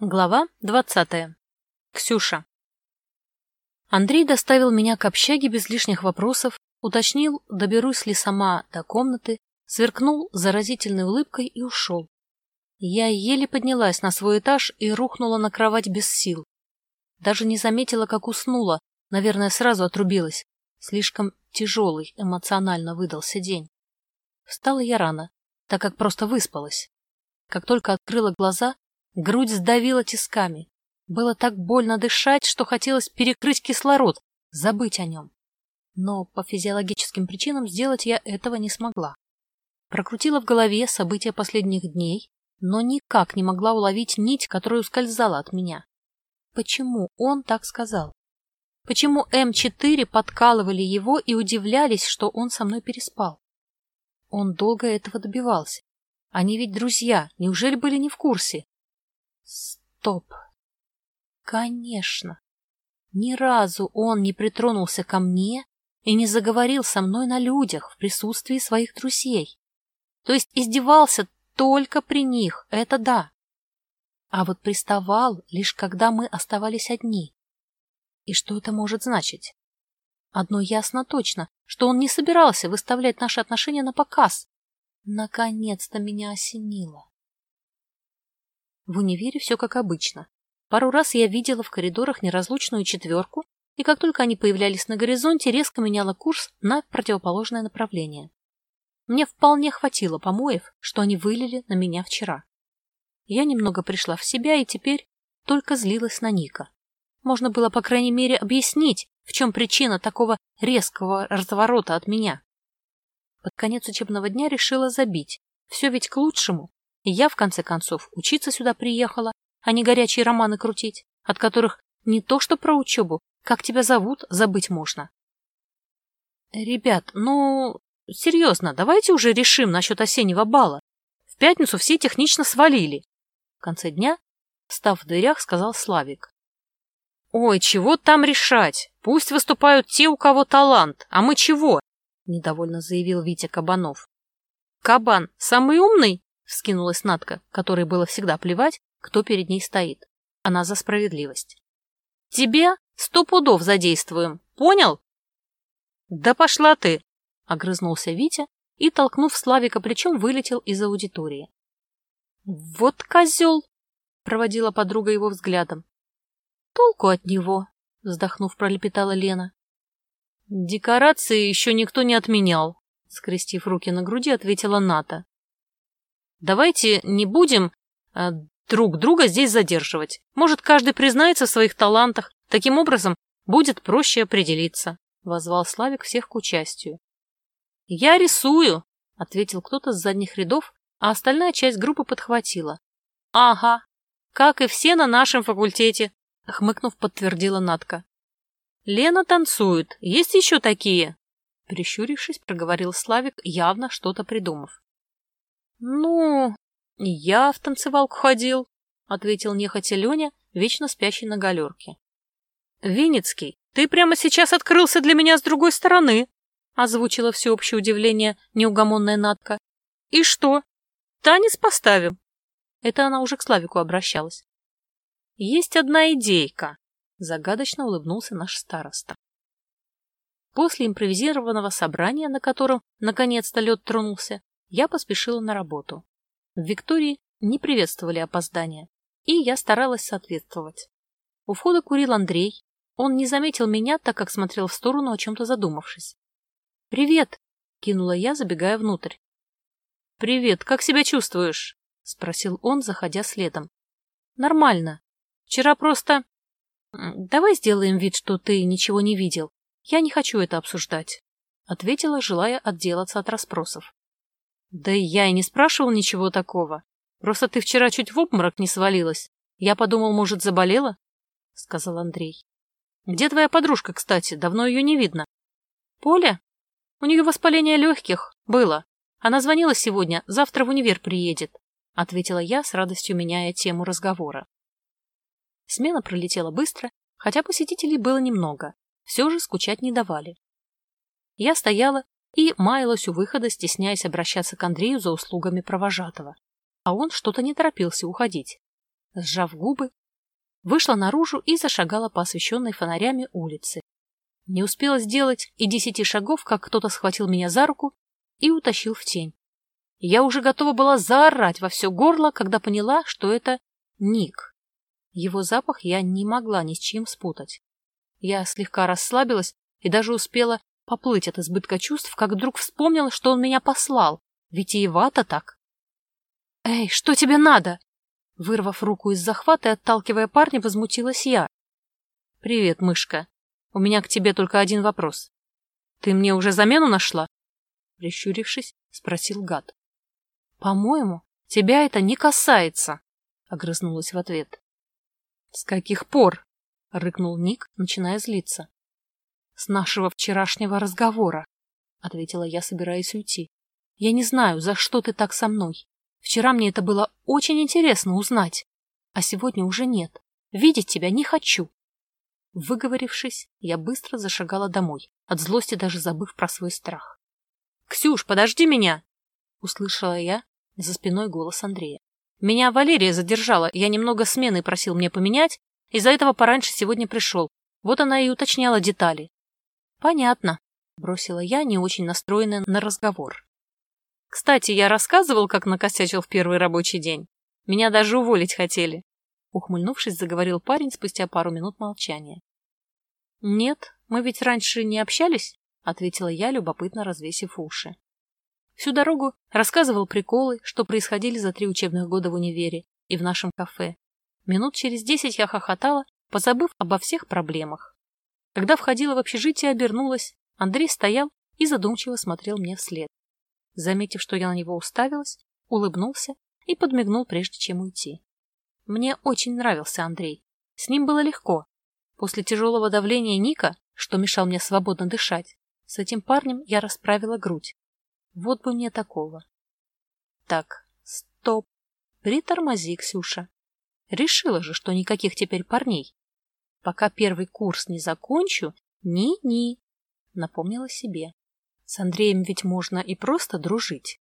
Глава двадцатая. Ксюша. Андрей доставил меня к общаге без лишних вопросов, уточнил, доберусь ли сама до комнаты, сверкнул заразительной улыбкой и ушел. Я еле поднялась на свой этаж и рухнула на кровать без сил. Даже не заметила, как уснула, наверное, сразу отрубилась. Слишком тяжелый эмоционально выдался день. Встала я рано, так как просто выспалась. Как только открыла глаза, Грудь сдавила тисками. Было так больно дышать, что хотелось перекрыть кислород, забыть о нем. Но по физиологическим причинам сделать я этого не смогла. Прокрутила в голове события последних дней, но никак не могла уловить нить, которая ускользала от меня. Почему он так сказал? Почему М4 подкалывали его и удивлялись, что он со мной переспал? Он долго этого добивался. Они ведь друзья, неужели были не в курсе? Стоп. Конечно. Ни разу он не притронулся ко мне и не заговорил со мной на людях в присутствии своих друзей. То есть издевался только при них, это да. А вот приставал лишь когда мы оставались одни. И что это может значить? Одно ясно точно, что он не собирался выставлять наши отношения на показ. Наконец-то меня осенило. В универе все как обычно. Пару раз я видела в коридорах неразлучную четверку, и как только они появлялись на горизонте, резко меняла курс на противоположное направление. Мне вполне хватило помоев, что они вылили на меня вчера. Я немного пришла в себя и теперь только злилась на Ника. Можно было, по крайней мере, объяснить, в чем причина такого резкого разворота от меня. Под конец учебного дня решила забить. Все ведь к лучшему. Я, в конце концов, учиться сюда приехала, а не горячие романы крутить, от которых не то что про учебу, как тебя зовут, забыть можно. Ребят, ну, серьезно, давайте уже решим насчет осеннего бала. В пятницу все технично свалили. В конце дня, став в дверях, сказал Славик. Ой, чего там решать? Пусть выступают те, у кого талант, а мы чего? Недовольно заявил Витя Кабанов. Кабан самый умный? — вскинулась Натка, которой было всегда плевать, кто перед ней стоит. Она за справедливость. «Тебе сто пудов задействуем, понял?» «Да пошла ты!» — огрызнулся Витя и, толкнув Славика плечом, вылетел из аудитории. «Вот козел!» — проводила подруга его взглядом. «Толку от него!» — вздохнув, пролепетала Лена. «Декорации еще никто не отменял», — скрестив руки на груди, ответила Ната. Давайте не будем э, друг друга здесь задерживать. Может, каждый признается в своих талантах. Таким образом, будет проще определиться. Возвал Славик всех к участию. «Я рисую», — ответил кто-то с задних рядов, а остальная часть группы подхватила. «Ага, как и все на нашем факультете», — хмыкнув, подтвердила Натка. «Лена танцует. Есть еще такие?» Прищурившись, проговорил Славик, явно что-то придумав. «Ну, я в танцевалку ходил», — ответил нехотя Леня, вечно спящий на галерке. «Винницкий, ты прямо сейчас открылся для меня с другой стороны», — озвучила всеобщее удивление неугомонная Натка. «И что? Танец поставим?» Это она уже к Славику обращалась. «Есть одна идейка», — загадочно улыбнулся наш староста. После импровизированного собрания, на котором наконец-то лед тронулся, я поспешила на работу. В Виктории не приветствовали опоздания, и я старалась соответствовать. У входа курил Андрей. Он не заметил меня, так как смотрел в сторону, о чем-то задумавшись. «Привет!» — кинула я, забегая внутрь. «Привет, как себя чувствуешь?» — спросил он, заходя следом. «Нормально. Вчера просто...» «Давай сделаем вид, что ты ничего не видел. Я не хочу это обсуждать», — ответила, желая отделаться от расспросов. Да я и не спрашивал ничего такого. Просто ты вчера чуть в обморок не свалилась. Я подумал, может, заболела? — сказал Андрей. — Где твоя подружка, кстати? Давно ее не видно. — Поля? У нее воспаление легких. Было. Она звонила сегодня, завтра в универ приедет, — ответила я, с радостью меняя тему разговора. Смена пролетела быстро, хотя посетителей было немного. Все же скучать не давали. Я стояла и маялась у выхода, стесняясь обращаться к Андрею за услугами провожатого. А он что-то не торопился уходить. сжав губы, вышла наружу и зашагала по освещенной фонарями улице. Не успела сделать и десяти шагов, как кто-то схватил меня за руку и утащил в тень. Я уже готова была заорать во все горло, когда поняла, что это Ник. Его запах я не могла ни с чем спутать. Я слегка расслабилась и даже успела поплыть от избытка чувств, как вдруг вспомнила, что он меня послал. Витиевато так. «Эй, что тебе надо?» Вырвав руку из захвата и отталкивая парня, возмутилась я. «Привет, мышка. У меня к тебе только один вопрос. Ты мне уже замену нашла?» Прищурившись, спросил гад. «По-моему, тебя это не касается», — огрызнулась в ответ. «С каких пор?» — рыкнул Ник, начиная злиться. «С нашего вчерашнего разговора», — ответила я, собираясь уйти. «Я не знаю, за что ты так со мной. Вчера мне это было очень интересно узнать, а сегодня уже нет. Видеть тебя не хочу». Выговорившись, я быстро зашагала домой, от злости даже забыв про свой страх. «Ксюш, подожди меня!» — услышала я за спиной голос Андрея. «Меня Валерия задержала, я немного смены просил мне поменять, из-за этого пораньше сегодня пришел. Вот она и уточняла детали». «Понятно», — бросила я, не очень настроенная на разговор. «Кстати, я рассказывал, как накосячил в первый рабочий день. Меня даже уволить хотели. Ухмыльнувшись, заговорил парень спустя пару минут молчания. «Нет, мы ведь раньше не общались», — ответила я, любопытно развесив уши. Всю дорогу рассказывал приколы, что происходили за три учебных года в универе и в нашем кафе. Минут через десять я хохотала, позабыв обо всех проблемах. Когда входила в общежитие, обернулась, Андрей стоял и задумчиво смотрел мне вслед. Заметив, что я на него уставилась, улыбнулся и подмигнул, прежде чем уйти. Мне очень нравился Андрей. С ним было легко. После тяжелого давления Ника, что мешал мне свободно дышать, с этим парнем я расправила грудь. Вот бы мне такого. Так, стоп. Притормози, Ксюша. Решила же, что никаких теперь парней. Пока первый курс не закончу, ни-ни. Напомнила себе. С Андреем ведь можно и просто дружить.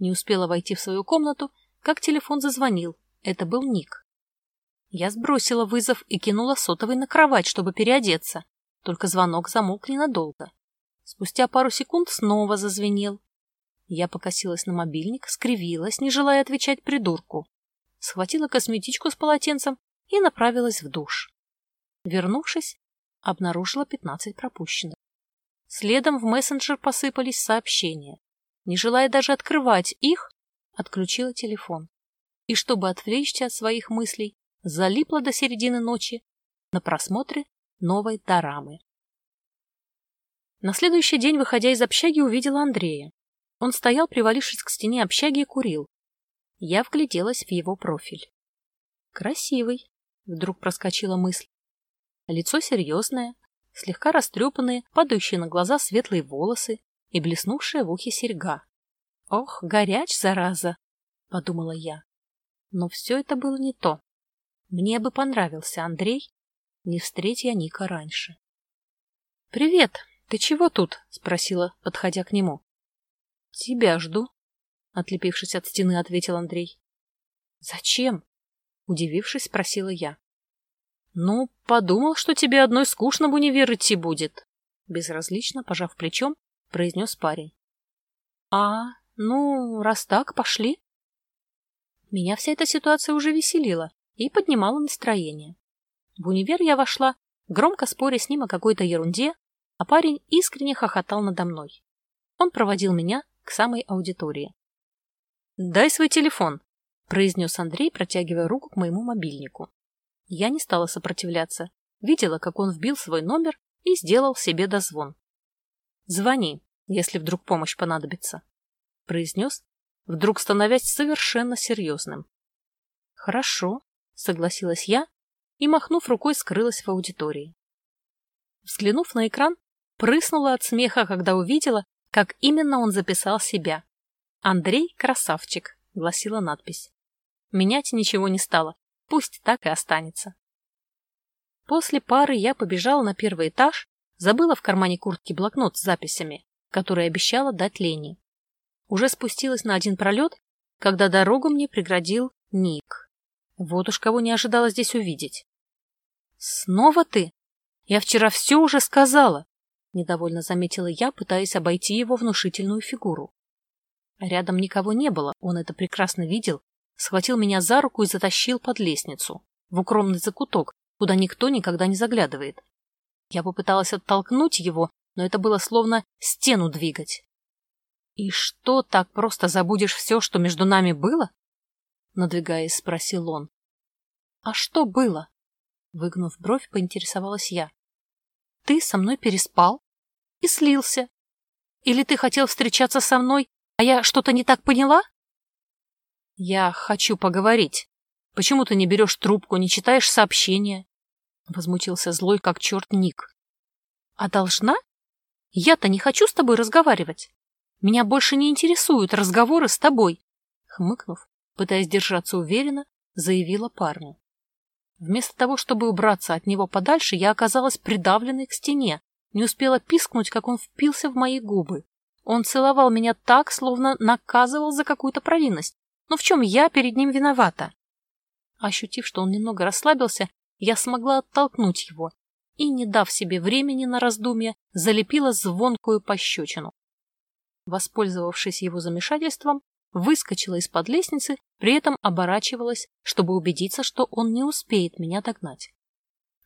Не успела войти в свою комнату, как телефон зазвонил, это был Ник. Я сбросила вызов и кинула сотовый на кровать, чтобы переодеться. Только звонок замолк ненадолго. Спустя пару секунд снова зазвенел. Я покосилась на мобильник, скривилась, не желая отвечать придурку. Схватила косметичку с полотенцем и направилась в душ. Вернувшись, обнаружила пятнадцать пропущенных. Следом в мессенджер посыпались сообщения. Не желая даже открывать их, отключила телефон и, чтобы отвлечься от своих мыслей, залипла до середины ночи на просмотре новой дорамы. На следующий день, выходя из общаги, увидела Андрея. Он стоял, привалившись к стене общаги, и курил. Я вгляделась в его профиль. «Красивый», — вдруг проскочила мысль. Лицо серьезное, слегка растрепанные, падающие на глаза светлые волосы и блеснувшая в ухе серьга. «Ох, горяч, зараза!» — подумала я. Но все это было не то. Мне бы понравился Андрей, не встреть я Ника раньше. — Привет, ты чего тут? — спросила, подходя к нему. — Тебя жду, — отлепившись от стены, ответил Андрей. — Зачем? — удивившись, спросила я. — Ну, подумал, что тебе одной скучно в универ идти будет, — безразлично, пожав плечом, произнес парень. — А, ну, раз так, пошли. Меня вся эта ситуация уже веселила и поднимала настроение. В универ я вошла, громко споря с ним о какой-то ерунде, а парень искренне хохотал надо мной. Он проводил меня к самой аудитории. «Дай свой телефон», — произнес Андрей, протягивая руку к моему мобильнику. Я не стала сопротивляться, видела, как он вбил свой номер и сделал себе дозвон. «Звони, если вдруг помощь понадобится», — произнес, вдруг становясь совершенно серьезным. «Хорошо», — согласилась я и, махнув рукой, скрылась в аудитории. Взглянув на экран, прыснула от смеха, когда увидела, как именно он записал себя. «Андрей – красавчик», — гласила надпись. Менять ничего не стало, пусть так и останется. После пары я побежала на первый этаж, забыла в кармане куртки блокнот с записями, который обещала дать Лене. Уже спустилась на один пролет, когда дорогу мне преградил Ник. Вот уж кого не ожидала здесь увидеть. Снова ты? Я вчера все уже сказала, недовольно заметила я, пытаясь обойти его внушительную фигуру. Рядом никого не было, он это прекрасно видел, схватил меня за руку и затащил под лестницу, в укромный закуток, куда никто никогда не заглядывает. Я попыталась оттолкнуть его, но это было словно стену двигать. «И что, так просто забудешь все, что между нами было?» Надвигаясь, спросил он. «А что было?» Выгнув бровь, поинтересовалась я. «Ты со мной переспал и слился. Или ты хотел встречаться со мной, а я что-то не так поняла?» «Я хочу поговорить. Почему ты не берешь трубку, не читаешь сообщения?» Возмутился злой, как черт Ник. «А должна? Я-то не хочу с тобой разговаривать. Меня больше не интересуют разговоры с тобой. Хмыкнув, пытаясь держаться уверенно, заявила парню. Вместо того, чтобы убраться от него подальше, я оказалась придавленной к стене, не успела пискнуть, как он впился в мои губы. Он целовал меня так, словно наказывал за какую-то провинность. Но в чем я перед ним виновата? Ощутив, что он немного расслабился, я смогла оттолкнуть его и, не дав себе времени на раздумье, залепила звонкую пощечину. Воспользовавшись его замешательством, выскочила из-под лестницы, при этом оборачивалась, чтобы убедиться, что он не успеет меня догнать.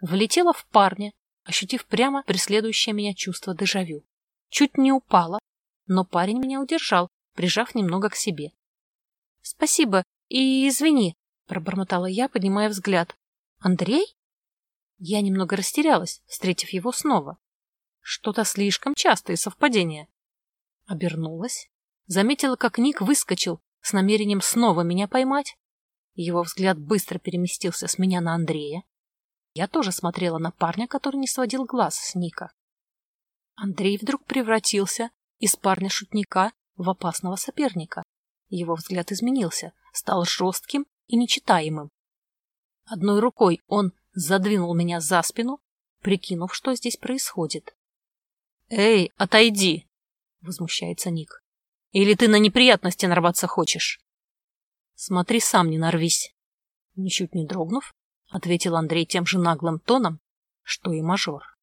Влетела в парня, ощутив прямо преследующее меня чувство дежавю. Чуть не упала, но парень меня удержал, прижав немного к себе. — Спасибо и извини, — пробормотала я, поднимая взгляд. — Андрей? Я немного растерялась, встретив его снова. Что-то слишком частое совпадение. Обернулась, заметила, как Ник выскочил с намерением снова меня поймать. Его взгляд быстро переместился с меня на Андрея. Я тоже смотрела на парня, который не сводил глаз с Ника. Андрей вдруг превратился из парня-шутника в опасного соперника. Его взгляд изменился, стал жестким и нечитаемым. Одной рукой он задвинул меня за спину, прикинув, что здесь происходит. «Эй, отойди!» — возмущается Ник. «Или ты на неприятности нарваться хочешь?» «Смотри сам, не нарвись!» Ничуть не дрогнув, ответил Андрей тем же наглым тоном, что и мажор.